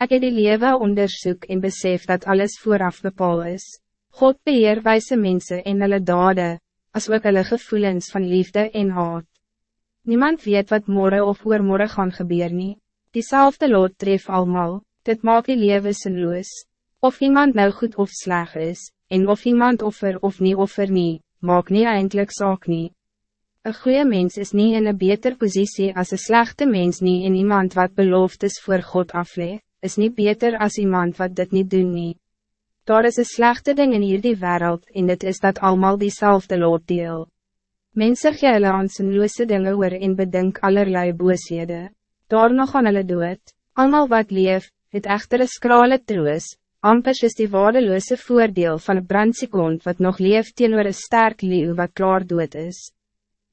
Ik heb die lewe onderzoek en besef dat alles vooraf bepaal is. God beheer wijze mensen en hulle dade, as ook hulle gevoelens van liefde en haat. Niemand weet wat morgen of oormorgen gaan gebeuren. nie. Diezelfde lot tref allemaal, dit maak die lewe sinloos. Of iemand nou goed of sleg is, en of iemand offer of niet offer nie, maak nie eindelijk saak nie. Een goede mens is niet in een beter positie als een slechte mens niet in iemand wat beloftes voor God aflegt is niet beter als iemand wat dit niet doen nie. Daar is een slechte ding in hierdie wereld en dit is dat allemaal diezelfde lot deel. Mensen gele aan zijn loose dinge oor en bedink allerlei boosheden. Daar nog aan hulle dood, allemaal wat leef, het echter een skrale troos, ampers is die waardeloze voordeel van een brandsikond wat nog leeft teenoor een sterk leeuw wat klaar dood is.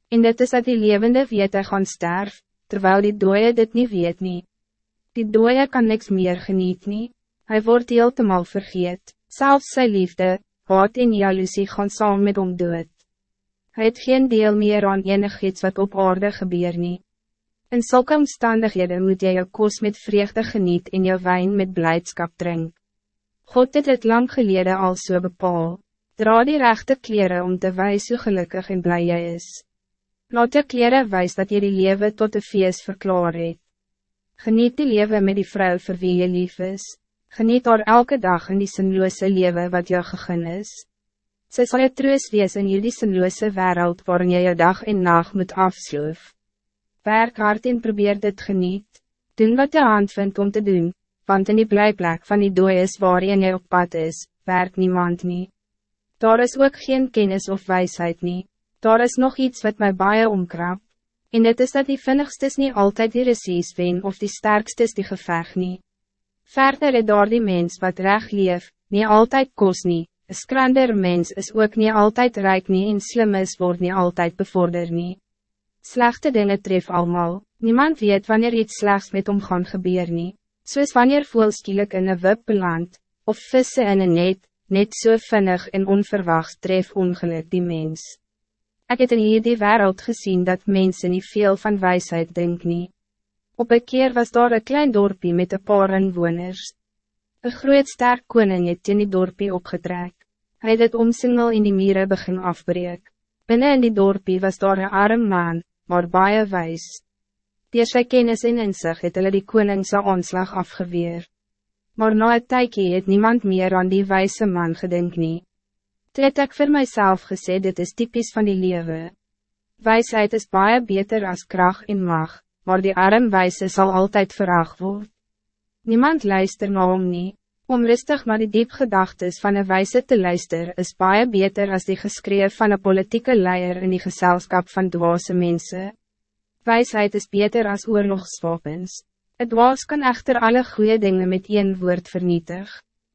En dit is dat die levende weet gaan sterf, terwijl die dooie dit niet weet niet. Die dooie kan niks meer geniet nie, hy word heeltemal vergeet, selfs sy liefde, haat en jaloezie gaan saam met hom dood. Hy het geen deel meer aan enig iets wat op aarde gebeur nie. In zulke omstandighede moet jy jou kos met vreugde geniet en jou wijn met blijdschap drink. God het het lang geleden al so bepaal, dra die rechte kleren om te wijzen hoe gelukkig en blij jy is. Laat je kleren wijs dat je die leven tot de feest verklaar het. Geniet die leven met die vrouw voor wie je lief is. Geniet haar elke dag in die sinloose leven wat jou gegin is. Sy sal je troos wees in jullie sinloose wereld waarin je je dag en nacht moet afsloof. Werk hard en probeer dit geniet. Doen wat je hand vindt om te doen, want in die blijplek van die dooi is waarin je op pad is, werk niemand niet. Daar is ook geen kennis of wijsheid niet. Daar is nog iets wat mij baie omkrap. En het is dat die vinnigstes niet altijd die resies wen of die sterkstes die geveg nie. Verder het daar die mens wat recht leef, niet altijd kost nie, een skrander mens is ook niet altijd rijk nie en slim is word niet altijd bevorder nie. Slechte dingen tref allemaal, niemand weet wanneer iets slechts met hom gaan gebeur nie, soos wanneer voelskielik in een wip beland, of vissen in een net, net so vinnig en onverwachts tref ongeluk die mens. Ik heb in hierdie wereld gezien dat mensen niet veel van wijsheid denken. Nie. Op een keer was daar een klein dorpje met een paar inwoners. Een groot sterk koning het in die dorpje opgetrek. Hij het het omsingel in die mieren begin afbreek. Binnen in die dorpje was daar een arm man, maar baie wijs. Die sy kennis en inzicht het hulle die koning sy aanslag afgeweer. Maar na het tykie het niemand meer aan die wijze man gedink nie. Toe het ek vir myself gesê dit is typisch van die lewe. Wijsheid is baie beter als kracht en mag, maar die arm wijze zal altijd verraag worden. Niemand luister na hom nie, om rustig maar die diep gedachtes van een wijze te luisteren is baie beter als die geskreef van een politieke leier in die gezelschap van dwaase mensen. Wijsheid is beter als oorlogswapens. Het dwaas kan echter alle goede dingen met één woord vernietig.